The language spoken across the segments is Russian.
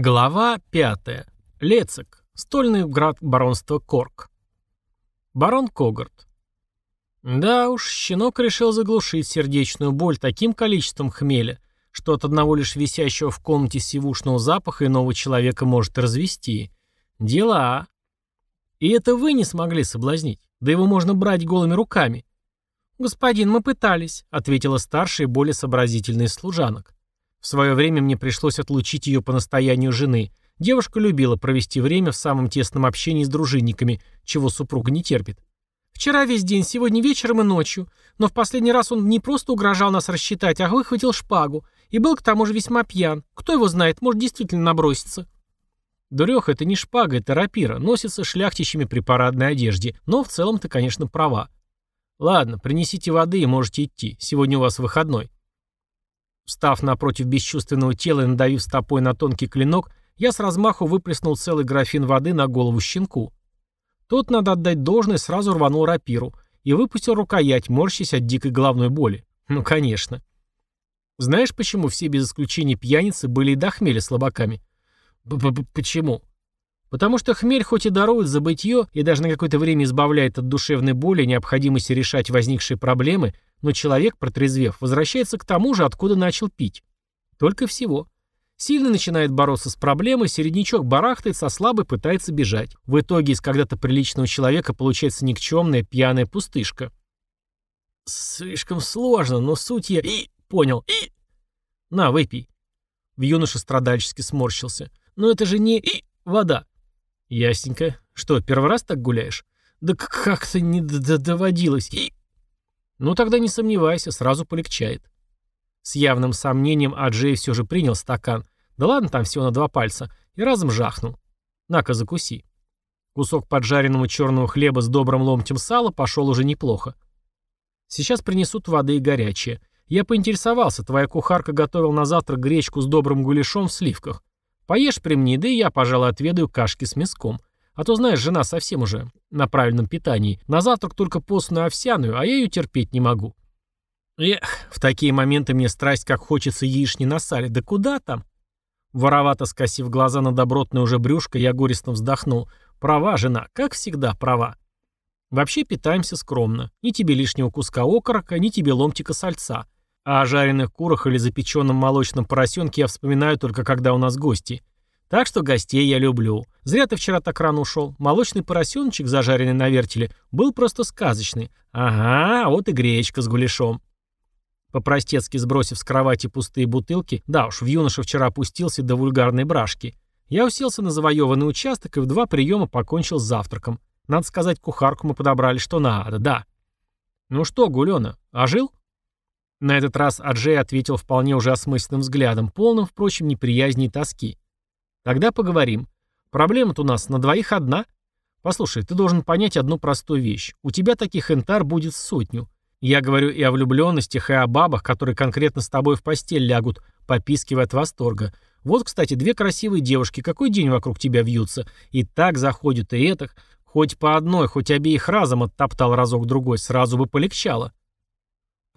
Глава 5. Лецик. Стольный град баронства Корк. Барон Когарт. Да уж, щенок решил заглушить сердечную боль таким количеством хмеля, что от одного лишь висящего в комнате сивушного запаха иного человека может развести. Дела. И это вы не смогли соблазнить. Да его можно брать голыми руками. «Господин, мы пытались», — ответила старшая и более сообразительная служанок. В свое время мне пришлось отлучить ее по настоянию жены. Девушка любила провести время в самом тесном общении с дружинниками, чего супруга не терпит. Вчера весь день, сегодня вечером и ночью. Но в последний раз он не просто угрожал нас рассчитать, а выхватил шпагу. И был к тому же весьма пьян. Кто его знает, может действительно наброситься. Дуреха, это не шпага, это рапира. Носится шляхтищами при парадной одежде. Но в целом ты, конечно, права. Ладно, принесите воды и можете идти. Сегодня у вас выходной. Встав напротив бесчувственного тела и надавив стопой на тонкий клинок, я с размаху выплеснул целый графин воды на голову щенку. Тот, надо отдать должное, сразу рванул рапиру и выпустил рукоять, морщась от дикой головной боли. Ну, конечно. Знаешь, почему все без исключения пьяницы были и до слабаками? Б -б -б Почему? Потому что хмель хоть и дарует забытье и даже на какое-то время избавляет от душевной боли и необходимости решать возникшие проблемы, но человек, протрезвев, возвращается к тому же, откуда начал пить. Только всего. Сильный начинает бороться с проблемой, середнячок барахтает, со слабой пытается бежать. В итоге из когда-то приличного человека получается никчемная пьяная пустышка. Слишком сложно, но суть я... И... Понял. И... На, выпей. В юноше страдальчески сморщился. Но это же не... И... Вода. Ясненько. Что, первый раз так гуляешь? Да как-то не доводилось. И... Ну тогда не сомневайся, сразу полегчает. С явным сомнением Аджей все же принял стакан. Да ладно, там всего на два пальца. И разом жахнул. На-ка, закуси. Кусок поджаренного черного хлеба с добрым ломтем сала пошел уже неплохо. Сейчас принесут воды и горячее. Я поинтересовался, твоя кухарка готовила на завтрак гречку с добрым гуляшом в сливках. Поешь при мне, да и я, пожалуй, отведаю кашки с мяском. А то, знаешь, жена совсем уже на правильном питании. На завтрак только постную овсяную, а я ее терпеть не могу. Эх, в такие моменты мне страсть как хочется яични на сале. Да куда там? Воровато скосив глаза на добротное уже брюшко, я горестно вздохнул. Права, жена, как всегда, права. Вообще питаемся скромно. Ни тебе лишнего куска окорока, ни тебе ломтика сальца. А о жареных курах или запеченном молочном поросенке я вспоминаю только когда у нас гости. Так что гостей я люблю. Зря ты вчера так рано ушел. Молочный поросеночек, зажаренный на вертеле, был просто сказочный. Ага, вот и гречка с гуляшом. По-простецки сбросив с кровати пустые бутылки, да уж, в юноше вчера опустился до вульгарной брашки. Я уселся на завоеванный участок и в два приема покончил с завтраком. Надо сказать, кухарку мы подобрали что надо, да. Ну что, Гулёна, ожил? На этот раз Аджей ответил вполне уже осмысленным взглядом, полным, впрочем, неприязни и тоски. Тогда поговорим. Проблема-то у нас на двоих одна. Послушай, ты должен понять одну простую вещь. У тебя таких энтар будет сотню. Я говорю и о влюбленностях, и о бабах, которые конкретно с тобой в постель лягут, попискивая от восторга. Вот, кстати, две красивые девушки, какой день вокруг тебя вьются. И так заходят, и этак. Хоть по одной, хоть обеих разом оттоптал разок-другой, сразу бы полегчало.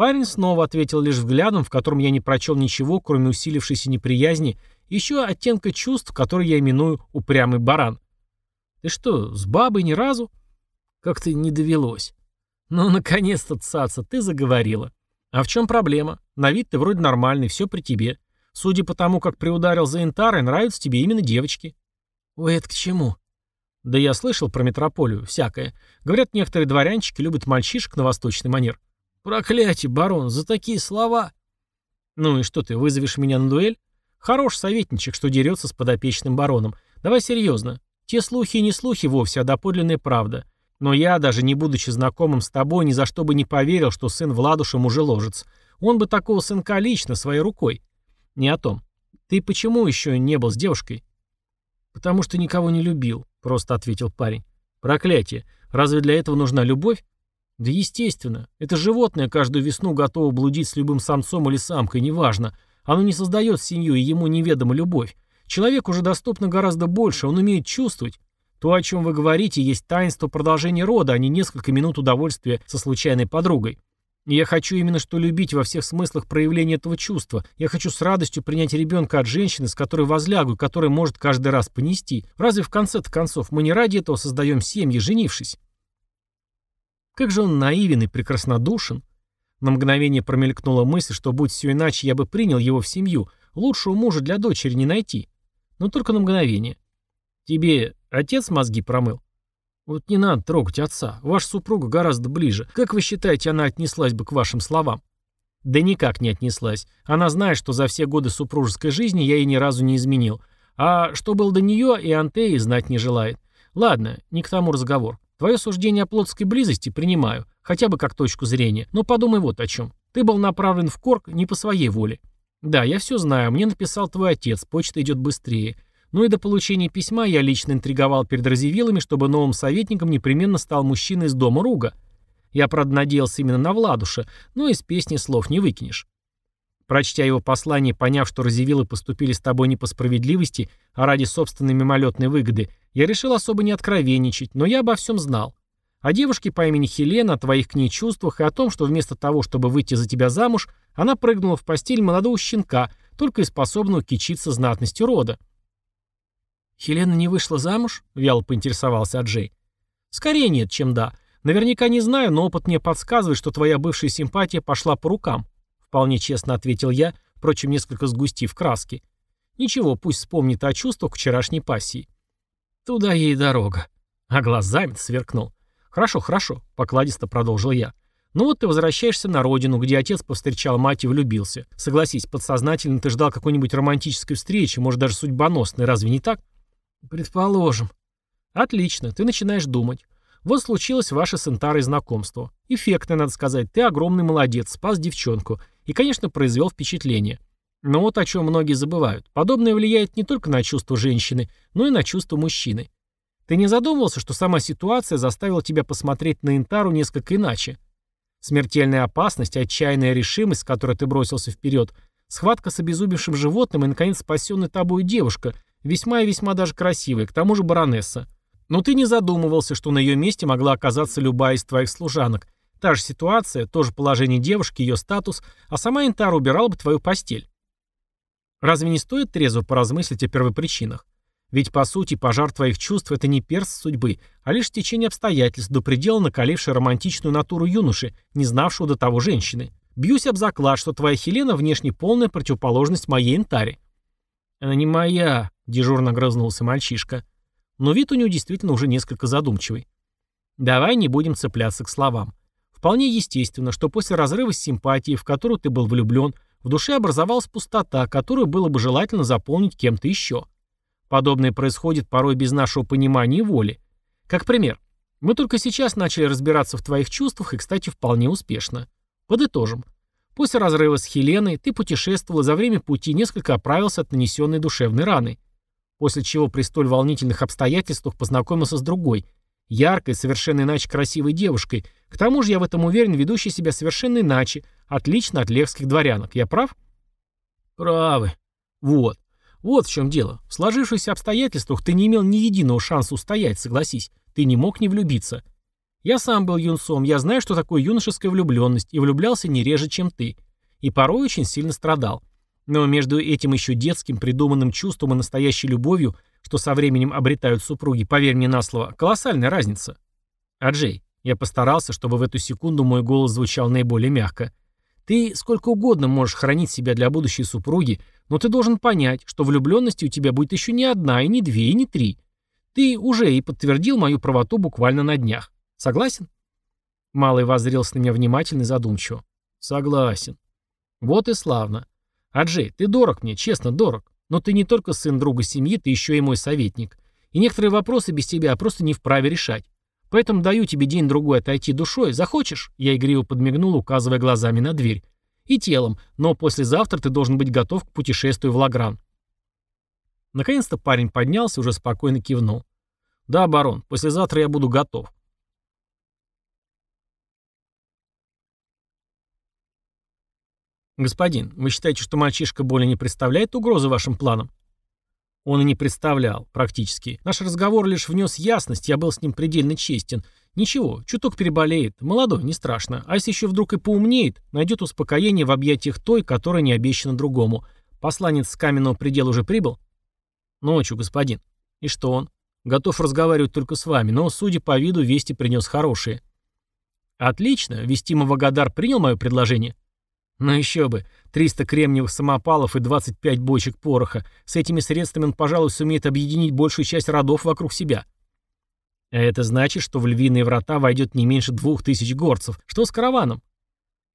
Парень снова ответил лишь взглядом, в котором я не прочел ничего, кроме усилившейся неприязни еще оттенка чувств, которые я именую упрямый баран. Ты что, с бабой ни разу? Как-то не довелось. Ну, наконец-то, цаца, ты заговорила. А в чем проблема? На вид ты вроде нормальный, все при тебе. Судя по тому, как приударил за Интарой, нравятся тебе именно девочки. Ой, это к чему? Да я слышал про метрополию, всякое. Говорят, некоторые дворянчики любят мальчишек на восточный манер. Проклятие, барон, за такие слова. Ну и что ты, вызовешь меня на дуэль? Хорош советничек, что дерется с подопечным бароном. Давай серьезно. Те слухи и не слухи вовсе, а доподлинная правда. Но я, даже не будучи знакомым с тобой, ни за что бы не поверил, что сын Владуша мужеложец. Он бы такого сынка лично, своей рукой. Не о том. Ты почему еще не был с девушкой? Потому что никого не любил, просто ответил парень. Проклятие. Разве для этого нужна любовь? Да естественно. Это животное каждую весну готово блудить с любым самцом или самкой, неважно. Оно не создает семью, и ему неведома любовь. Человеку уже доступно гораздо больше, он умеет чувствовать. То, о чем вы говорите, есть таинство продолжения рода, а не несколько минут удовольствия со случайной подругой. И я хочу именно что любить во всех смыслах проявления этого чувства. Я хочу с радостью принять ребенка от женщины, с которой возлягу, которая может каждый раз понести. Разве в конце-то концов мы не ради этого создаем семьи, женившись? Как же он наивен и прекраснодушен. На мгновение промелькнула мысль, что будь все иначе, я бы принял его в семью. Лучшего мужа для дочери не найти. Но только на мгновение. Тебе отец мозги промыл? Вот не надо трогать отца. Ваша супруга гораздо ближе. Как вы считаете, она отнеслась бы к вашим словам? Да никак не отнеслась. Она знает, что за все годы супружеской жизни я ей ни разу не изменил. А что было до нее, и Антеи знать не желает. Ладно, не к тому разговор. Твое суждение о плотской близости принимаю, хотя бы как точку зрения. Но подумай вот о чем. Ты был направлен в Корк не по своей воле. Да, я все знаю, мне написал твой отец, почта идет быстрее. Ну и до получения письма я лично интриговал перед разъявилами, чтобы новым советником непременно стал мужчина из дома Руга. Я, правда, надеялся именно на Владуша, но из песни слов не выкинешь. Прочтя его послание, поняв, что разъявилы поступили с тобой не по справедливости, а ради собственной мимолетной выгоды, я решил особо не откровенничать, но я обо всем знал. О девушке по имени Хелена, о твоих к ней чувствах и о том, что вместо того, чтобы выйти за тебя замуж, она прыгнула в постель молодого щенка, только и способного кичиться знатностью рода. «Хелена не вышла замуж?» — вяло поинтересовался Аджей. «Скорее нет, чем да. Наверняка не знаю, но опыт мне подсказывает, что твоя бывшая симпатия пошла по рукам», — вполне честно ответил я, впрочем, несколько сгустив краски. «Ничего, пусть вспомнит о чувствах вчерашней пассии». «Туда ей дорога». А глазами сверкнул. «Хорошо, хорошо», — покладисто продолжил я. «Ну вот ты возвращаешься на родину, где отец повстречал мать и влюбился. Согласись, подсознательно ты ждал какой-нибудь романтической встречи, может даже судьбоносной, разве не так?» Предположим. Отлично, ты начинаешь думать. Вот случилось ваше с Интарой знакомство. Эффектно, надо сказать. Ты огромный молодец, спас девчонку. И, конечно, произвел впечатление. Но вот о чем многие забывают. Подобное влияет не только на чувство женщины, но и на чувство мужчины. Ты не задумывался, что сама ситуация заставила тебя посмотреть на Интару несколько иначе? Смертельная опасность, отчаянная решимость, с которой ты бросился вперед, схватка с обезубившим животным и, наконец, спасенная тобой девушка – Весьма и весьма даже красивая, к тому же баронесса. Но ты не задумывался, что на ее месте могла оказаться любая из твоих служанок. Та же ситуация, то же положение девушки, ее статус, а сама Интара убирала бы твою постель. Разве не стоит трезво поразмыслить о первопричинах? Ведь, по сути, пожар твоих чувств – это не перст судьбы, а лишь течение обстоятельств, до предела накалившей романтичную натуру юноши, не знавшего до того женщины. Бьюсь об заклад, что твоя Хелена внешне полная противоположность моей Интаре. Она не моя, Дежурно грызнулся мальчишка. Но вид у него действительно уже несколько задумчивый. Давай не будем цепляться к словам. Вполне естественно, что после разрыва с симпатией, в которую ты был влюблен, в душе образовалась пустота, которую было бы желательно заполнить кем-то еще. Подобное происходит порой без нашего понимания и воли. Как пример, мы только сейчас начали разбираться в твоих чувствах и, кстати, вполне успешно. Подытожим. После разрыва с Хеленой ты путешествовал за время пути несколько оправился от нанесенной душевной раны после чего при столь волнительных обстоятельствах познакомился с другой, яркой, совершенно иначе красивой девушкой. К тому же я в этом уверен, ведущей себя совершенно иначе, отлично от левских дворянок. Я прав? Правы. Вот. Вот в чем дело. В сложившихся обстоятельствах ты не имел ни единого шанса устоять, согласись. Ты не мог не влюбиться. Я сам был юнцом, я знаю, что такое юношеская влюбленность, и влюблялся не реже, чем ты. И порой очень сильно страдал. Но между этим еще детским придуманным чувством и настоящей любовью, что со временем обретают супруги, поверь мне на слово, колоссальная разница. Аджей, я постарался, чтобы в эту секунду мой голос звучал наиболее мягко. Ты сколько угодно можешь хранить себя для будущей супруги, но ты должен понять, что влюбленности у тебя будет еще не одна, и не две, и не три. Ты уже и подтвердил мою правоту буквально на днях. Согласен? Малый воззрелся на меня внимательно и задумчиво. Согласен. Вот и славно. Аджей, ты дорог мне, честно дорог. Но ты не только сын друга семьи, ты еще и мой советник. И некоторые вопросы без тебя просто не вправе решать. Поэтому даю тебе день-другой отойти душой. Захочешь?» Я игриво подмигнул, указывая глазами на дверь. «И телом, но послезавтра ты должен быть готов к путешествию в Лагран». Наконец-то парень поднялся уже спокойно кивнул. «Да, барон, послезавтра я буду готов. «Господин, вы считаете, что мальчишка более не представляет угрозы вашим планам?» Он и не представлял, практически. Наш разговор лишь внес ясность, я был с ним предельно честен. Ничего, чуток переболеет, молодой, не страшно. А если еще вдруг и поумнеет, найдет успокоение в объятиях той, которая не обещана другому. Посланец с каменного предела уже прибыл? Ночью, господин. И что он? Готов разговаривать только с вами, но, судя по виду, вести принес хорошие. Отлично, Вестима Вагадар принял мое предложение? Ну еще бы, 300 кремниевых самопалов и 25 бочек пороха. С этими средствами он, пожалуй, сумеет объединить большую часть родов вокруг себя. А это значит, что в львиные врата войдет не меньше двух тысяч горцев. Что с караваном?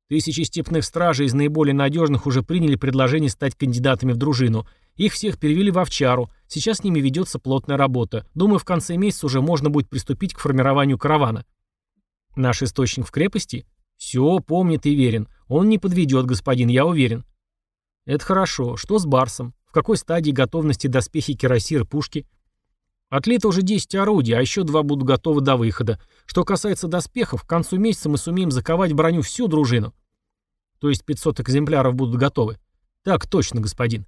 Тысячи степных стражей из наиболее надежных уже приняли предложение стать кандидатами в дружину. Их всех перевели в овчару. Сейчас с ними ведется плотная работа. Думаю, в конце месяца уже можно будет приступить к формированию каравана. Наш источник в крепости? Все, помнит и верен. Он не подведет, господин, я уверен. Это хорошо. Что с Барсом? В какой стадии готовности доспехи кирасир пушки? Отлито уже 10 орудий, а еще два будут готовы до выхода. Что касается доспехов, к концу месяца мы сумеем заковать в броню всю дружину. То есть 500 экземпляров будут готовы. Так точно, господин.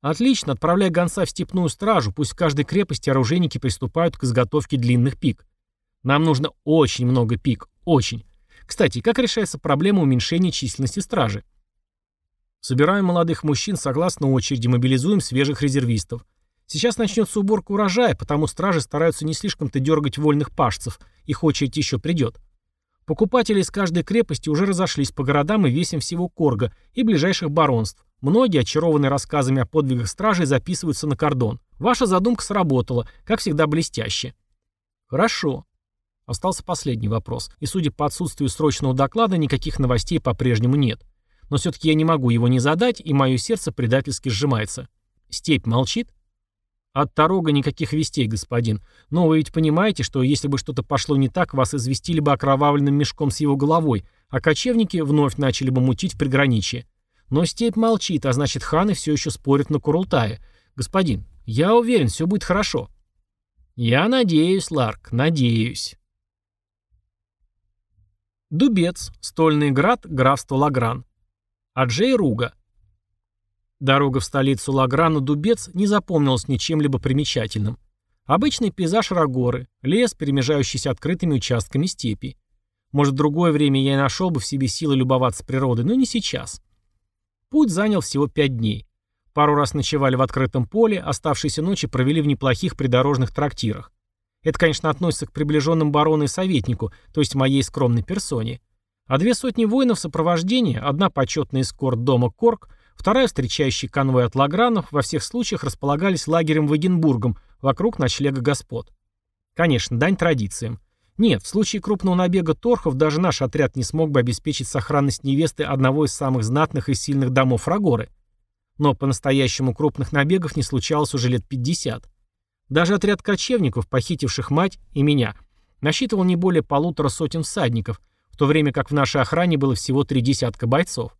Отлично, отправляй гонца в степную стражу, пусть в каждой крепости оружейники приступают к изготовке длинных пик. Нам нужно очень много пик, очень. Кстати, как решается проблема уменьшения численности стражи? Собираем молодых мужчин согласно очереди, мобилизуем свежих резервистов. Сейчас начнется уборка урожая, потому стражи стараются не слишком-то дергать вольных пашцев, их очередь еще придет. Покупатели из каждой крепости уже разошлись по городам и весям всего Корга и ближайших баронств. Многие, очарованные рассказами о подвигах стражей, записываются на кордон. Ваша задумка сработала, как всегда блестяще. Хорошо. Остался последний вопрос, и судя по отсутствию срочного доклада, никаких новостей по-прежнему нет. Но все-таки я не могу его не задать, и мое сердце предательски сжимается. Степь молчит? От Тарога никаких вестей, господин. Но вы ведь понимаете, что если бы что-то пошло не так, вас известили бы окровавленным мешком с его головой, а кочевники вновь начали бы мутить в приграничье. Но степь молчит, а значит ханы все еще спорят на Курултае. Господин, я уверен, все будет хорошо. Я надеюсь, Ларк, надеюсь. Дубец, Стольный град, графство Лагран. Аджей Руга. Дорога в столицу Лаграну-Дубец не запомнилась ничем либо примечательным. Обычный пейзаж Рагоры, лес, перемежающийся открытыми участками степи. Может, в другое время я и нашел бы в себе силы любоваться природой, но не сейчас. Путь занял всего пять дней. Пару раз ночевали в открытом поле, оставшиеся ночи провели в неплохих придорожных трактирах. Это, конечно, относится к приближенным барону и советнику, то есть моей скромной персоне. А две сотни воинов сопровождения, одна почетная эскорт дома Корк, Вторая, встречающий конвой от Лагранов, во всех случаях располагались лагерем Вагенбургом вокруг ночлега господ. Конечно, дань традициям. Нет, в случае крупного набега торхов даже наш отряд не смог бы обеспечить сохранность невесты одного из самых знатных и сильных домов Рагоры. Но по-настоящему крупных набегов не случалось уже лет 50. Даже отряд кочевников, похитивших мать и меня, насчитывал не более полутора сотен всадников, в то время как в нашей охране было всего три десятка бойцов.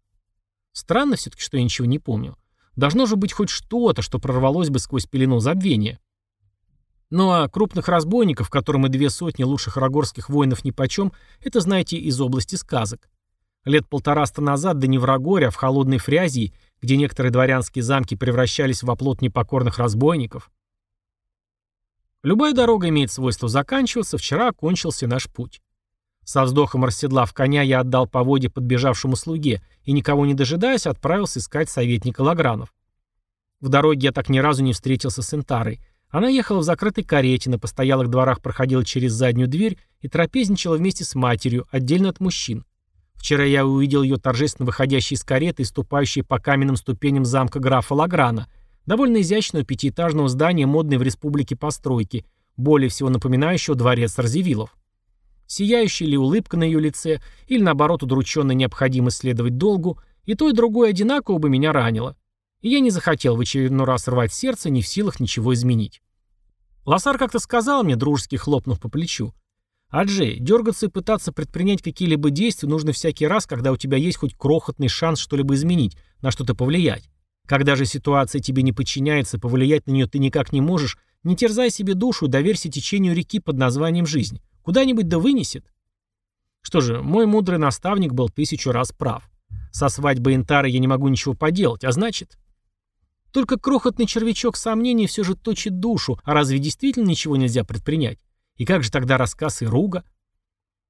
Странно все-таки, что я ничего не помню. Должно же быть хоть что-то, что прорвалось бы сквозь пелену забвения. Ну а крупных разбойников, которым и две сотни лучших рогорских воинов нипочем, это знаете из области сказок. Лет полтораста назад, да не в Рогоре, а в холодной Фрязии, где некоторые дворянские замки превращались в оплот непокорных разбойников. Любая дорога имеет свойство заканчиваться, вчера окончился наш путь. Со вздохом расседлав коня, я отдал поводье подбежавшему слуге и, никого не дожидаясь, отправился искать советника Лагранов. В дороге я так ни разу не встретился с Интарой. Она ехала в закрытой карете, на постоялых дворах проходила через заднюю дверь и трапезничала вместе с матерью, отдельно от мужчин. Вчера я увидел ее торжественно выходящей из кареты и ступающей по каменным ступеням замка графа Лаграна, довольно изящного пятиэтажного здания модной в республике постройки, более всего напоминающего дворец Арзевилов сияющая ли улыбка на ее лице, или наоборот удрученно необходимо следовать долгу, и то и другое одинаково бы меня ранило. И я не захотел в очередной раз рвать сердце, не в силах ничего изменить. Лосар как-то сказал мне, дружески хлопнув по плечу, «Аджей, дергаться и пытаться предпринять какие-либо действия нужно всякий раз, когда у тебя есть хоть крохотный шанс что-либо изменить, на что-то повлиять. Когда же ситуация тебе не подчиняется, повлиять на нее ты никак не можешь, не терзай себе душу доверься течению реки под названием «жизнь». Куда-нибудь да вынесет. Что же, мой мудрый наставник был тысячу раз прав. Со свадьбой Интары я не могу ничего поделать, а значит... Только крохотный червячок сомнений все же точит душу, а разве действительно ничего нельзя предпринять? И как же тогда рассказ и руга?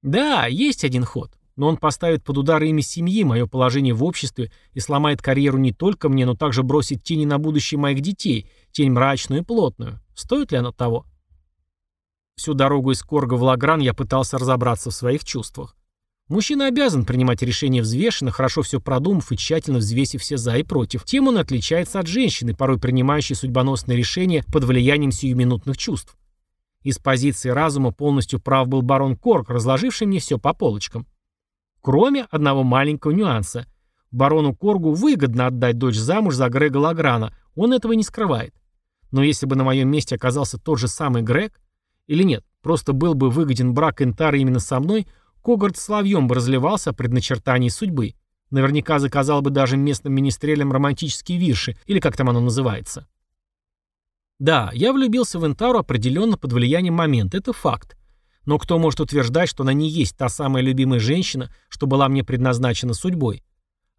Да, есть один ход, но он поставит под удар имя семьи, мое положение в обществе и сломает карьеру не только мне, но также бросит тени на будущее моих детей, тень мрачную и плотную. Стоит ли оно того? Всю дорогу из Корга в Лагран я пытался разобраться в своих чувствах. Мужчина обязан принимать решения взвешенно, хорошо все продумав и тщательно взвесив все за и против. Тем он отличается от женщины, порой принимающей судьбоносные решения под влиянием сиюминутных чувств. Из позиции разума полностью прав был барон Корк, разложивший мне все по полочкам. Кроме одного маленького нюанса. Барону Коргу выгодно отдать дочь замуж за Грега Лаграна, он этого не скрывает. Но если бы на моем месте оказался тот же самый Грег, или нет, просто был бы выгоден брак Энтара именно со мной – Когарт славьем бы разливался о предначертании судьбы. Наверняка заказал бы даже местным министрелям романтические вирши, или как там оно называется. Да, я влюбился в Энтару определенно под влиянием момента, это факт. Но кто может утверждать, что она не есть та самая любимая женщина, что была мне предназначена судьбой?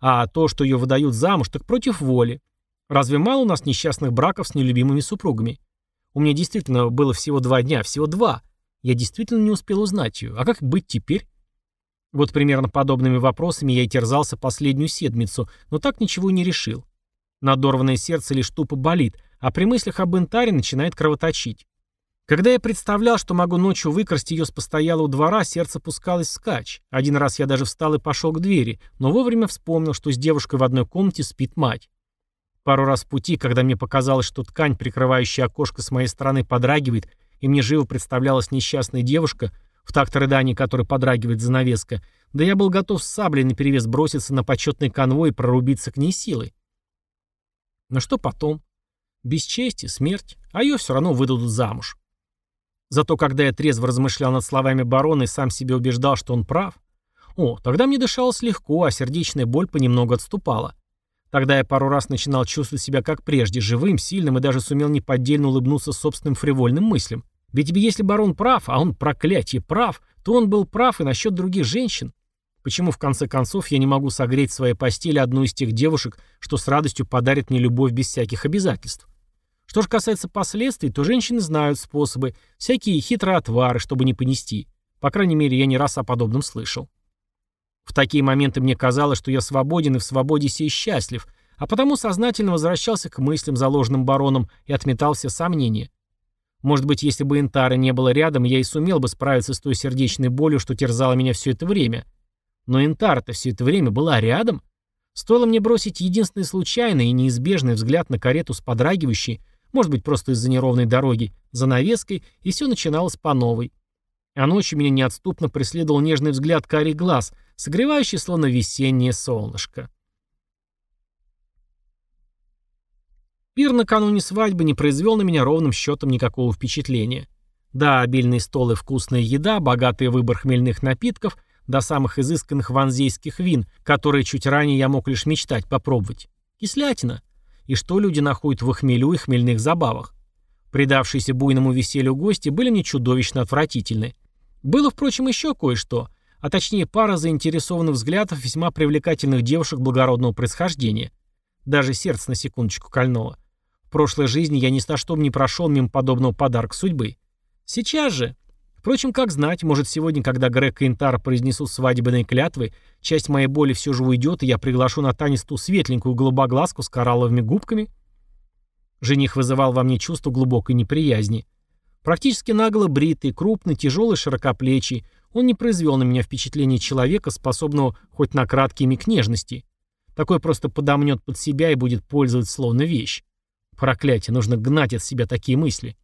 А то, что ее выдают замуж, так против воли. Разве мало у нас несчастных браков с нелюбимыми супругами? У меня действительно было всего два дня, всего два. Я действительно не успел узнать ее. А как быть теперь? Вот примерно подобными вопросами я и терзался последнюю седмицу, но так ничего не решил. Надорванное сердце лишь тупо болит, а при мыслях об Интаре начинает кровоточить. Когда я представлял, что могу ночью выкрасть ее с постоялого двора, сердце пускалось вскачь. Один раз я даже встал и пошел к двери, но вовремя вспомнил, что с девушкой в одной комнате спит мать. Пару раз в пути, когда мне показалось, что ткань, прикрывающая окошко с моей стороны, подрагивает, и мне живо представлялась несчастная девушка, в такт рыданий которой подрагивает занавеска, да я был готов с саблей наперевес броситься на почетный конвой и прорубиться к ней силой. Но что потом? Бесчестие, смерть, а ее все равно выдадут замуж. Зато когда я трезво размышлял над словами барона и сам себе убеждал, что он прав, о, тогда мне дышалось легко, а сердечная боль понемногу отступала. Тогда я пару раз начинал чувствовать себя как прежде, живым, сильным и даже сумел неподдельно улыбнуться собственным фривольным мыслям. Ведь если барон прав, а он проклятие прав, то он был прав и насчет других женщин. Почему в конце концов я не могу согреть в своей постели одну из тех девушек, что с радостью подарит мне любовь без всяких обязательств? Что же касается последствий, то женщины знают способы, всякие хитрые отвары, чтобы не понести. По крайней мере, я не раз о подобном слышал. В такие моменты мне казалось, что я свободен и в свободе сей счастлив, а потому сознательно возвращался к мыслям, заложенным бароном, и отметал все сомнения. Может быть, если бы Интара не было рядом, я и сумел бы справиться с той сердечной болью, что терзала меня все это время. Но Интара-то все это время была рядом. Стоило мне бросить единственный случайный и неизбежный взгляд на карету с подрагивающей, может быть, просто из-за неровной дороги, занавеской, и все начиналось по новой. А ночью меня неотступно преследовал нежный взгляд карий глаз, согревающий словно весеннее солнышко. Пир накануне свадьбы не произвел на меня ровным счетом никакого впечатления. Да, обильный стол и вкусная еда, богатый выбор хмельных напитков, до самых изысканных ванзейских вин, которые чуть ранее я мог лишь мечтать попробовать. Кислятина. И что люди находят в хмелю и хмельных забавах? Предавшиеся буйному веселью гости были мне чудовищно отвратительны. Было, впрочем, еще кое-что, а точнее пара заинтересованных взглядов весьма привлекательных девушек благородного происхождения. Даже сердце на секундочку кольнуло прошлой жизни я ни за что бы не прошел мимо подобного подарка судьбы. Сейчас же... Впрочем, как знать, может сегодня, когда Грег и Интар произнесут свадебные клятвы, часть моей боли все же уйдет, и я приглашу на танец ту светленькую голубоглазку с коралловыми губками? Жених вызывал во мне чувство глубокой неприязни. Практически нагло бритый, крупный, тяжелый, широкоплечий, он не произвел на меня впечатление человека, способного хоть на краткий миг нежности. Такой просто подомнет под себя и будет пользоваться словно вещь. Проклятие, нужно гнать от себя такие мысли.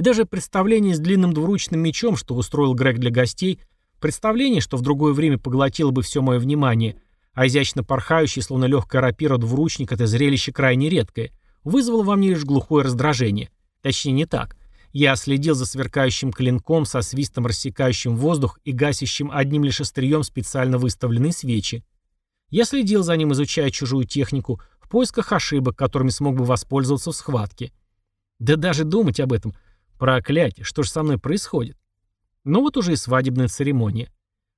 И даже представление с длинным двуручным мечом, что устроил Грег для гостей, представление, что в другое время поглотило бы все мое внимание, а изящно порхающий, словно легкая рапира двуручник, это зрелище крайне редкое, вызвало во мне лишь глухое раздражение. Точнее, не так. Я следил за сверкающим клинком со свистом рассекающим воздух и гасящим одним лишь острием специально выставленные свечи. Я следил за ним, изучая чужую технику, поисках ошибок, которыми смог бы воспользоваться в схватке. Да даже думать об этом. Проклятие, что же со мной происходит? Ну вот уже и свадебная церемония.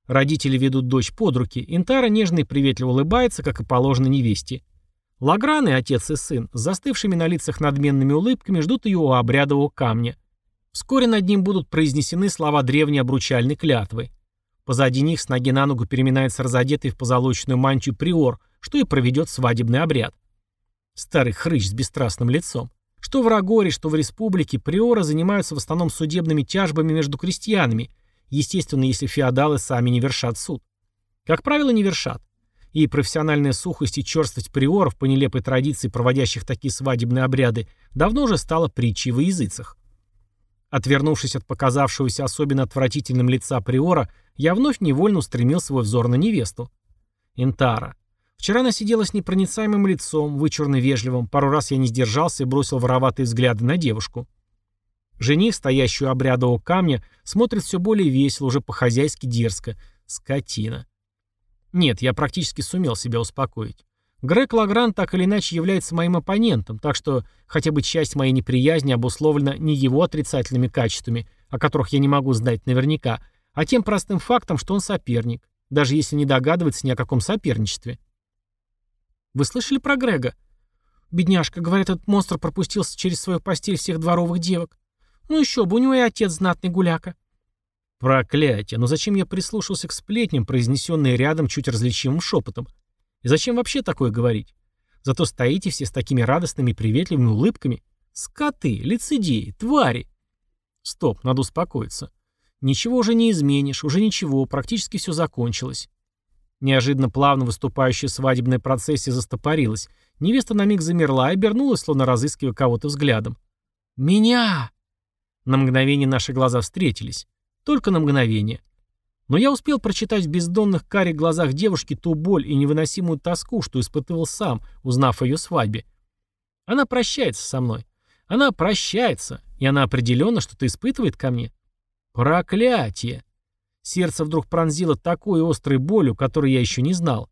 Родители ведут дочь под руки, Интара нежно и приветливо улыбается, как и положено невесте. Лаграны, отец и сын, с застывшими на лицах надменными улыбками ждут ее у обрядового камня. Вскоре над ним будут произнесены слова древней обручальной клятвы. Позади них с ноги на ногу переминается разодетый в позолоченную мантию приор, что и проведет свадебный обряд. Старый хрыч с бесстрастным лицом. Что в Рагоре, что в республике, приоры занимаются в основном судебными тяжбами между крестьянами, естественно, если феодалы сами не вершат суд. Как правило, не вершат. И профессиональная сухость и черствость приоров по нелепой традиции, проводящих такие свадебные обряды, давно уже стала притчей во языцах. Отвернувшись от показавшегося особенно отвратительным лица приора, я вновь невольно устремил свой взор на невесту. Интара. Вчера она сидела с непроницаемым лицом, вычурно вежливым, пару раз я не сдержался и бросил вороватые взгляды на девушку. Жених, стоящий у обрядового камня, смотрит все более весело, уже по-хозяйски дерзко. Скотина. Нет, я практически сумел себя успокоить. Грег Лагран так или иначе является моим оппонентом, так что хотя бы часть моей неприязни обусловлена не его отрицательными качествами, о которых я не могу знать наверняка, а тем простым фактом, что он соперник, даже если не догадывается ни о каком соперничестве. Вы слышали про Грега? Бедняжка, говорят, этот монстр пропустился через свою постель всех дворовых девок. Ну еще бы, у него и отец знатный гуляка. Проклятие, но зачем я прислушался к сплетням, произнесенные рядом чуть различимым шепотом? И зачем вообще такое говорить? Зато стоите все с такими радостными приветливыми улыбками. Скоты, лицедеи, твари. Стоп, надо успокоиться. Ничего уже не изменишь, уже ничего, практически все закончилось. Неожиданно плавно выступающая свадебная процессия застопорилась. Невеста на миг замерла и обернулась, словно разыскивая кого-то взглядом. «Меня!» На мгновение наши глаза встретились. Только на мгновение. Но я успел прочитать в бездонных карих глазах девушки ту боль и невыносимую тоску, что испытывал сам, узнав о ее свадьбе. Она прощается со мной. Она прощается, и она определенно что-то испытывает ко мне. Проклятие! Сердце вдруг пронзило такой острой болью, которой я еще не знал.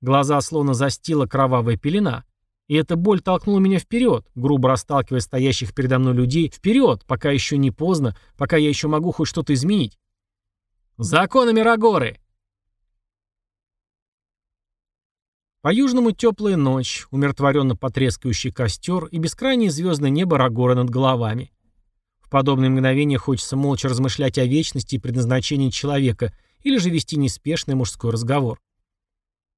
Глаза словно застила кровавая пелена. И эта боль толкнула меня вперед, грубо расталкивая стоящих передо мной людей вперед, пока еще не поздно, пока я еще могу хоть что-то изменить. Законами Рагоры! По-южному теплая ночь, умиротворенно потрескающий костер и бескрайнее звездное небо Рагора над головами. В подобные мгновения хочется молча размышлять о вечности и предназначении человека или же вести неспешный мужской разговор.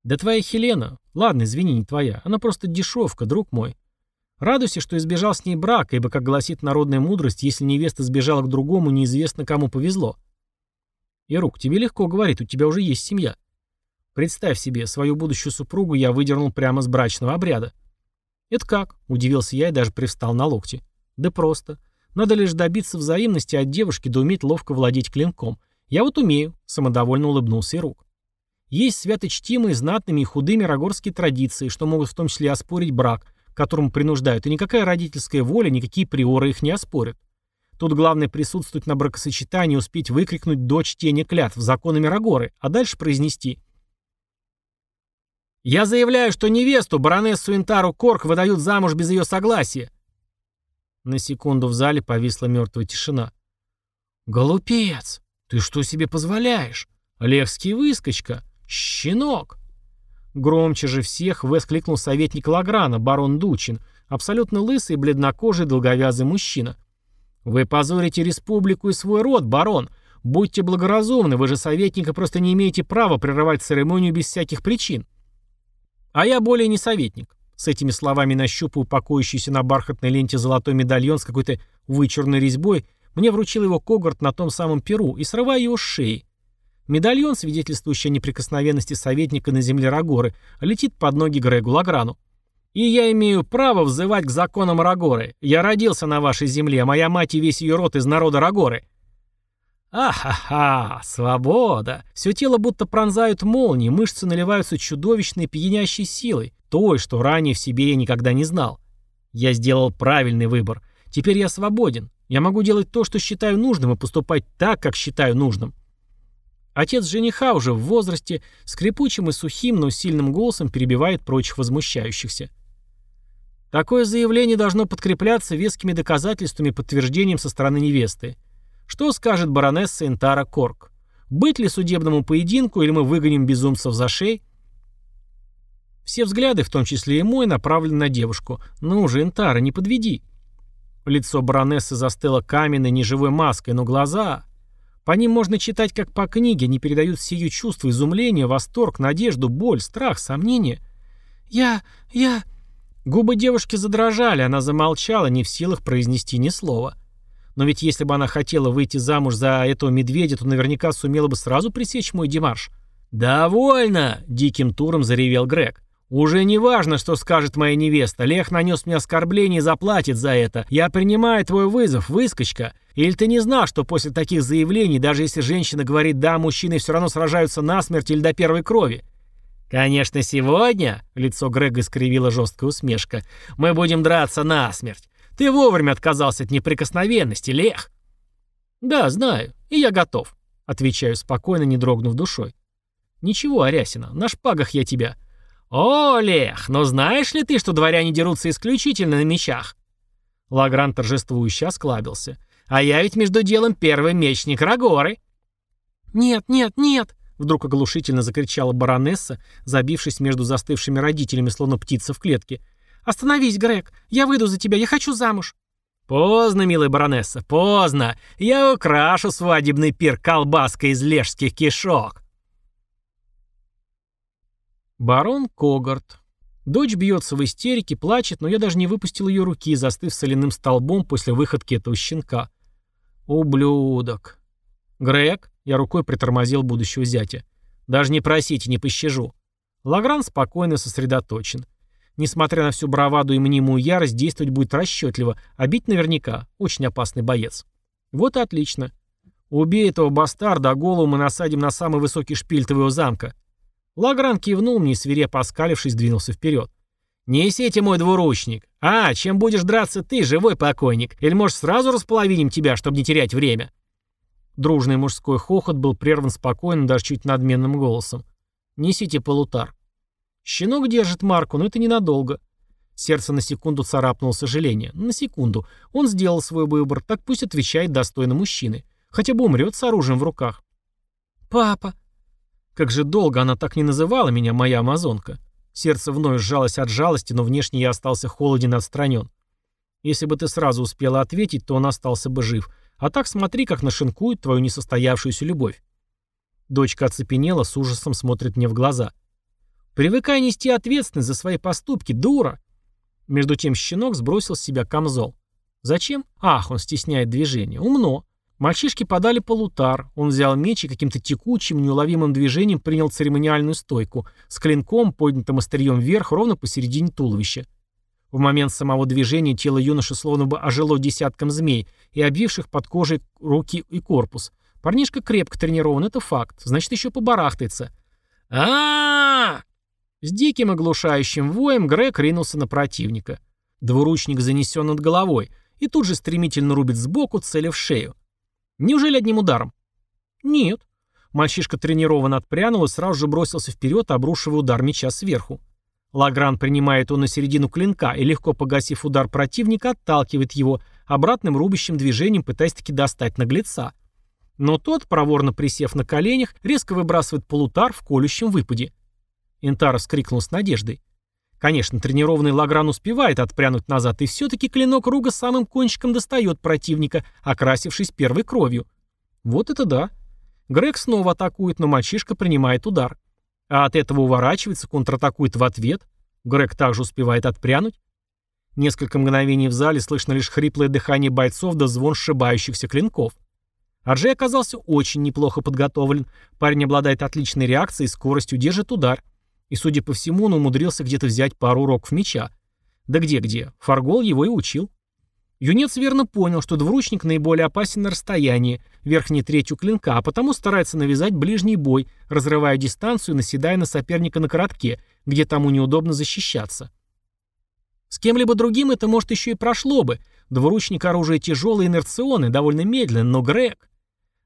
«Да твоя Хелена, ладно, извини, не твоя, она просто дешевка, друг мой. Радуйся, что избежал с ней брака, ибо, как гласит народная мудрость, если невеста сбежала к другому, неизвестно, кому повезло. Ирук, тебе легко говорить, у тебя уже есть семья. Представь себе, свою будущую супругу я выдернул прямо с брачного обряда. Это как? Удивился я и даже привстал на локти. Да просто. Надо лишь добиться взаимности от девушки да уметь ловко владеть клинком. Я вот умею, самодовольно улыбнулся Ирук. Есть святочтимые, знатными и худыми рогорские традиции, что могут в том числе оспорить брак, которому принуждают, и никакая родительская воля, никакие приоры их не оспорят. Тут главное присутствовать на бракосочетании и успеть выкрикнуть до чтения клятв законами Рагоры, а дальше произнести. «Я заявляю, что невесту, баронессу Интару Корк, выдают замуж без ее согласия». На секунду в зале повисла мертвая тишина. «Голупец! Ты что себе позволяешь? Левский выскочка! Щенок!» Громче же всех воскликнул советник Лаграна, барон Дучин, абсолютно лысый, бледнокожий, долговязый мужчина. «Вы позорите республику и свой род, барон. Будьте благоразумны, вы же советник и просто не имеете права прерывать церемонию без всяких причин». «А я более не советник». С этими словами нащупываю покоящийся на бархатной ленте золотой медальон с какой-то вычурной резьбой, мне вручил его Когарт на том самом перу и срываю его с шеи. Медальон, свидетельствующий о неприкосновенности советника на земле Рагоры, летит под ноги Грегу Лаграну. И я имею право взывать к законам Рагоры. Я родился на вашей земле, а моя мать и весь ее род из народа Рагоры. Ахаха, свобода. Все тело будто пронзают молнии, мышцы наливаются чудовищной пьянящей силой, той, что ранее в себе я никогда не знал. Я сделал правильный выбор. Теперь я свободен. Я могу делать то, что считаю нужным, и поступать так, как считаю нужным. Отец жениха уже в возрасте, скрипучим и сухим, но сильным голосом перебивает прочих возмущающихся. Такое заявление должно подкрепляться вескими доказательствами и подтверждением со стороны невесты. Что скажет баронесса Интара Корк? Быть ли судебному поединку, или мы выгоним безумцев за шеи? Все взгляды, в том числе и мой, направлены на девушку. Ну уже, Интара, не подведи. Лицо баронессы застыло каменной неживой маской, но глаза... По ним можно читать как по книге, не передают все ее чувства, изумление, восторг, надежду, боль, страх, сомнение. «Я... я...» Губы девушки задрожали, она замолчала, не в силах произнести ни слова. Но ведь если бы она хотела выйти замуж за этого медведя, то наверняка сумела бы сразу пресечь мой демарш. «Довольно!» — диким туром заревел Грег. «Уже не важно, что скажет моя невеста. Лех нанес мне оскорбление и заплатит за это. Я принимаю твой вызов, выскочка. Или ты не знал, что после таких заявлений, даже если женщина говорит «да», мужчины все равно сражаются насмерть или до первой крови?» «Конечно, сегодня», — лицо Грега искривила жесткая усмешка, — «мы будем драться насмерть. Ты вовремя отказался от неприкосновенности, Лех». «Да, знаю, и я готов», — отвечаю спокойно, не дрогнув душой. «Ничего, Арясина, на шпагах я тебя». «О, Лех, но знаешь ли ты, что дворяне дерутся исключительно на мечах?» Лагран торжествующе осклабился. «А я ведь между делом первый мечник Рагоры». «Нет, нет, нет!» Вдруг оглушительно закричала баронесса, забившись между застывшими родителями, словно птица в клетке. «Остановись, Грег! Я выйду за тебя, я хочу замуж!» «Поздно, милая баронесса, поздно! Я украшу свадебный пир колбаской из лежских кишок!» Барон Когарт. Дочь бьется в истерике, плачет, но я даже не выпустил ее руки, застыв соляным столбом после выходки этого щенка. Ублюдок. Грег, я рукой притормозил будущего зятя. Даже не просите, не пощажу. Лагран спокойно сосредоточен. Несмотря на всю браваду и мнимую ярость, действовать будет расчетливо, а бить наверняка. Очень опасный боец. Вот и отлично. Убей этого бастарда, а голову мы насадим на самый высокий шпиль твоего замка. Лагран кивнул мне свирепо оскалившись, двинулся вперед. «Несите мой двуручник. А, чем будешь драться ты, живой покойник? Или, может, сразу располовиним тебя, чтобы не терять время?» Дружный мужской хохот был прерван спокойным, даже чуть надменным голосом. «Несите полутар». Щенок держит марку, но это ненадолго. Сердце на секунду царапнуло сожаление. На секунду. Он сделал свой выбор, так пусть отвечает достойно мужчины. Хотя бы умрет с оружием в руках. «Папа», как же долго она так не называла меня, моя амазонка. Сердце вновь сжалось от жалости, но внешне я остался холоден и отстранен. Если бы ты сразу успела ответить, то он остался бы жив. А так смотри, как нашинкует твою несостоявшуюся любовь. Дочка оцепенела, с ужасом смотрит мне в глаза. Привыкай нести ответственность за свои поступки, дура. Между тем щенок сбросил с себя камзол. Зачем? Ах, он стесняет движение. Умно. Мальчишки подали полутар. Он взял меч и каким-то текучим, неуловимым движением принял церемониальную стойку с клинком, поднятым острием вверх, ровно посередине туловища. В момент самого движения тело юноши словно бы ожило десятком змей и обвивших под кожей руки и корпус. Парнишка крепко тренирован, это факт. Значит, еще побарахтается. а С диким оглушающим воем Грег ринулся на противника. Двуручник занесен над головой и тут же стремительно рубит сбоку, целя в шею. Неужели одним ударом? Нет. Мальчишка тренированно отпрянул и сразу же бросился вперед, обрушивая удар меча сверху. Лагран принимает он на середину клинка и, легко погасив удар противника, отталкивает его, обратным рубящим движением пытаясь таки достать наглеца. Но тот, проворно присев на коленях, резко выбрасывает полутар в колющем выпаде. Интара вскрикнул с надеждой. Конечно, тренированный Лагран успевает отпрянуть назад, и все-таки клинок Руга самым кончиком достает противника, окрасившись первой кровью. Вот это да. Грег снова атакует, но мальчишка принимает удар. А от этого уворачивается, контратакует в ответ. Грег также успевает отпрянуть. Несколько мгновений в зале слышно лишь хриплое дыхание бойцов да звон сшибающихся клинков. Арджей оказался очень неплохо подготовлен. Парень обладает отличной реакцией и скоростью, держит удар. И, судя по всему, он умудрился где-то взять пару уроков меча. Да где-где, Фаргол его и учил. Юнец верно понял, что двуручник наиболее опасен на расстоянии, верхней третью клинка, а потому старается навязать ближний бой, разрывая дистанцию и наседая на соперника на коротке, где тому неудобно защищаться. С кем-либо другим это, может, еще и прошло бы. Двуручник оружие тяжелое инерционное, довольно медленно, но Грег...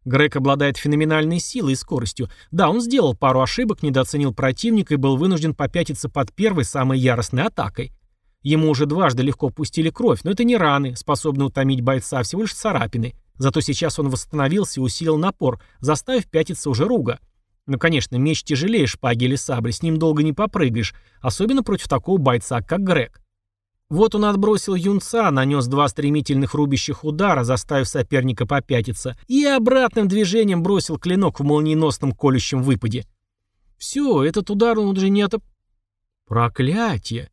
Грег обладает феноменальной силой и скоростью. Да, он сделал пару ошибок, недооценил противника и был вынужден попятиться под первой самой яростной атакой. Ему уже дважды легко пустили кровь, но это не раны, способные утомить бойца, а всего лишь царапины. Зато сейчас он восстановился и усилил напор, заставив пятиться уже руга. Ну, конечно, меч тяжелее шпаги или сабли, с ним долго не попрыгаешь, особенно против такого бойца, как Грег. Вот он отбросил юнца, нанес два стремительных рубящих удара, заставив соперника попятиться, и обратным движением бросил клинок в молниеносном колющем выпаде. Все, этот удар он уже не от... Проклятие!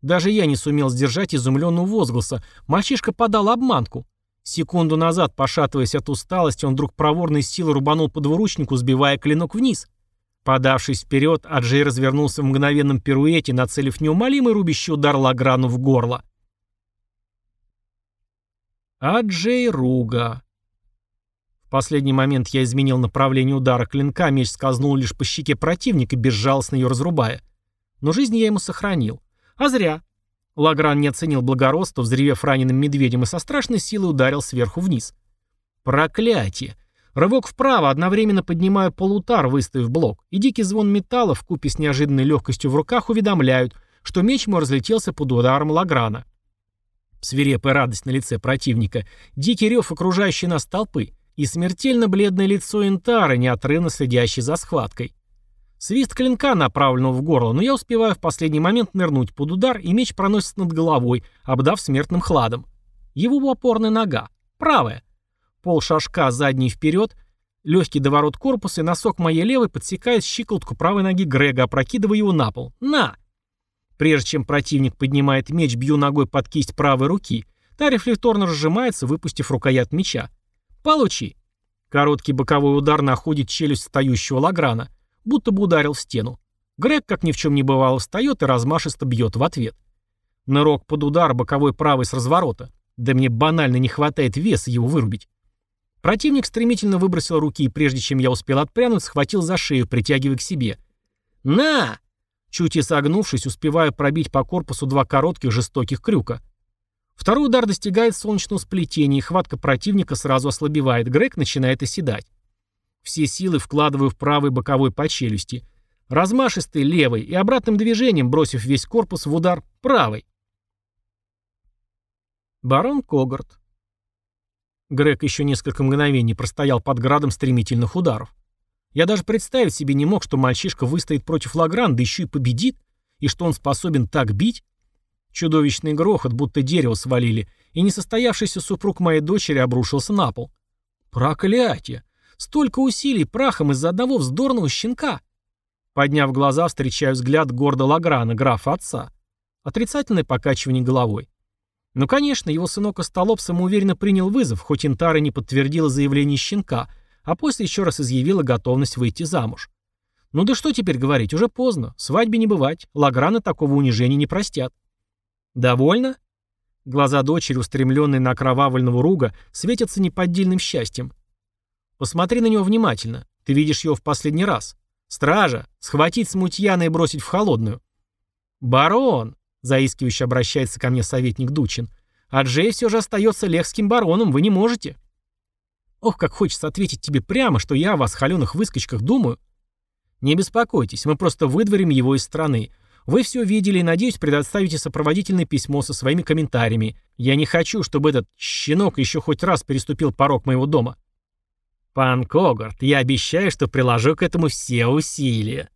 Даже я не сумел сдержать изумленного возгласа. Мальчишка подал обманку. Секунду назад, пошатываясь от усталости, он вдруг проворной силой рубанул по двуручнику, сбивая клинок вниз. Подавшись вперед, Аджей развернулся в мгновенном пируэте, нацелив неумолимый рубящий удар Лаграну в горло. Аджей Руга. В последний момент я изменил направление удара клинка, меч скользнул лишь по щеке противника, безжалостно ее разрубая. Но жизнь я ему сохранил. А зря. Лагран не оценил благородство, взревев раненым медведем и со страшной силой ударил сверху вниз. Проклятие! Рывок вправо, одновременно поднимаю полутар, выставив блок, и дикий звон металла в купе с неожиданной легкостью в руках уведомляют, что меч мой разлетелся под ударом Лаграна. Свирепая радость на лице противника, дикий рев окружающей нас толпы и смертельно бледное лицо Интара, неотрывно следящий за схваткой. Свист клинка, направленного в горло, но я успеваю в последний момент нырнуть под удар, и меч проносится над головой, обдав смертным хладом. Его опорная нога. Правая. Пол шажка задний вперед, легкий доворот корпуса и носок моей левой подсекает щиколотку правой ноги Грега, опрокидывая его на пол. На! Прежде чем противник поднимает меч, бью ногой под кисть правой руки. Та рефлекторно разжимается, выпустив рукоять меча. Получи. Короткий боковой удар находит челюсть встающего Лаграна, будто бы ударил в стену. Грег, как ни в чем не бывало, встает и размашисто бьет в ответ. Нырок под удар, боковой правый с разворота. Да мне банально не хватает веса его вырубить. Противник стремительно выбросил руки и прежде чем я успел отпрянуть, схватил за шею, притягивая к себе. «На!» Чуть и согнувшись, успеваю пробить по корпусу два коротких жестоких крюка. Второй удар достигает солнечного сплетения, и хватка противника сразу ослабевает. Грег начинает оседать. Все силы вкладываю в правый боковой по челюсти. Размашистый левый и обратным движением, бросив весь корпус в удар правый. Барон Когарт. Грег еще несколько мгновений простоял под градом стремительных ударов. Я даже представить себе не мог, что мальчишка выстоит против Лагран, да еще и победит, и что он способен так бить. Чудовищный грохот, будто дерево свалили, и несостоявшийся супруг моей дочери обрушился на пол. Проклятие! Столько усилий прахом из-за одного вздорного щенка! Подняв глаза, встречаю взгляд гордо Лаграна, графа отца. Отрицательное покачивание головой. Ну, конечно, его сынок Остолоп самоуверенно принял вызов, хоть Интара не подтвердила заявление щенка, а после еще раз изъявила готовность выйти замуж. Ну да что теперь говорить, уже поздно, свадьбе не бывать, Лаграны такого унижения не простят. Довольно? Глаза дочери, устремленные на окровавленного руга, светятся неподдельным счастьем. Посмотри на него внимательно, ты видишь его в последний раз. Стража, схватить смутьяна и бросить в холодную. Барон, Заискивающе обращается ко мне советник Дучин. А Джей все же остается лехским бароном, вы не можете. Ох, как хочется ответить тебе прямо, что я о вас, холеных выскочках, думаю. Не беспокойтесь, мы просто выдворим его из страны. Вы все видели и, надеюсь, предоставите сопроводительное письмо со своими комментариями. Я не хочу, чтобы этот щенок еще хоть раз переступил порог моего дома. Пан Когарт, я обещаю, что приложу к этому все усилия.